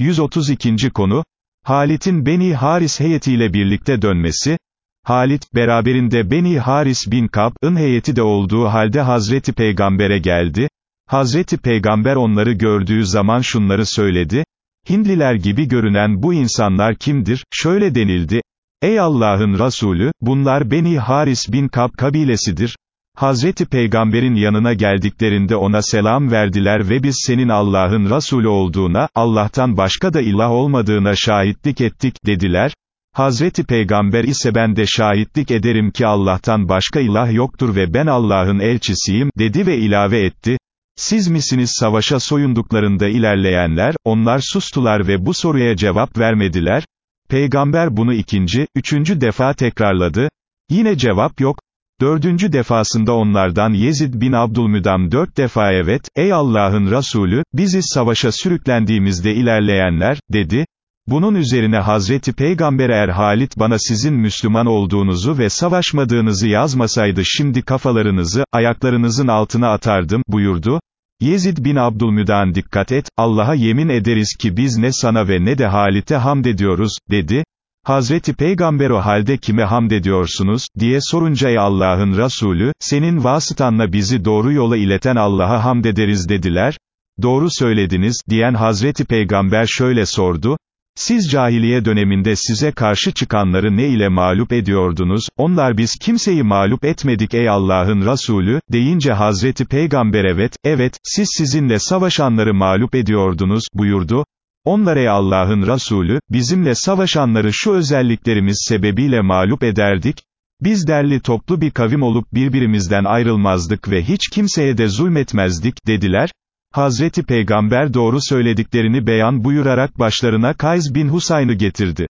132. konu, Halit'in Beni Haris heyetiyle birlikte dönmesi, Halit, beraberinde Beni Haris bin Kab'ın heyeti de olduğu halde Hazreti Peygamber'e geldi, Hazreti Peygamber onları gördüğü zaman şunları söyledi, Hindliler gibi görünen bu insanlar kimdir, şöyle denildi, Ey Allah'ın Resulü, bunlar Beni Haris bin Kab kabilesidir, Hazreti Peygamber'in yanına geldiklerinde ona selam verdiler ve biz senin Allah'ın Resulü olduğuna, Allah'tan başka da ilah olmadığına şahitlik ettik, dediler. Hazreti Peygamber ise ben de şahitlik ederim ki Allah'tan başka ilah yoktur ve ben Allah'ın elçisiyim, dedi ve ilave etti. Siz misiniz savaşa soyunduklarında ilerleyenler, onlar sustular ve bu soruya cevap vermediler. Peygamber bunu ikinci, üçüncü defa tekrarladı. Yine cevap yok. Dördüncü defasında onlardan Yezid bin Abdülmüdam dört defa evet, ey Allah'ın Resulü, biziz savaşa sürüklendiğimizde ilerleyenler, dedi. Bunun üzerine Hazreti Peygamber eğer Halit bana sizin Müslüman olduğunuzu ve savaşmadığınızı yazmasaydı şimdi kafalarınızı, ayaklarınızın altına atardım, buyurdu. Yezid bin Abdülmüdan dikkat et, Allah'a yemin ederiz ki biz ne sana ve ne de Halit'e hamd ediyoruz, dedi. Hazreti Peygamber o halde kime hamd ediyorsunuz, diye sorunca ey Allah'ın Resulü, senin vasıtanla bizi doğru yola ileten Allah'a hamd ederiz dediler. Doğru söylediniz, diyen Hazreti Peygamber şöyle sordu, siz cahiliye döneminde size karşı çıkanları ne ile mağlup ediyordunuz, onlar biz kimseyi mağlup etmedik ey Allah'ın Resulü, deyince Hazreti Peygamber evet, evet, siz sizinle savaşanları mağlup ediyordunuz, buyurdu. Onlar ey Allah'ın Resulü, bizimle savaşanları şu özelliklerimiz sebebiyle mağlup ederdik, biz derli toplu bir kavim olup birbirimizden ayrılmazdık ve hiç kimseye de zulmetmezdik, dediler. Hazreti Peygamber doğru söylediklerini beyan buyurarak başlarına Kays bin Husayn'ı getirdi.